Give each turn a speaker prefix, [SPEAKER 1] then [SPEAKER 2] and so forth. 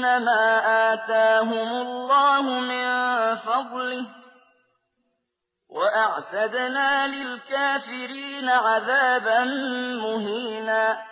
[SPEAKER 1] ما آتاهم الله من فضله وأعتدنا للكافرين عذابا مهينا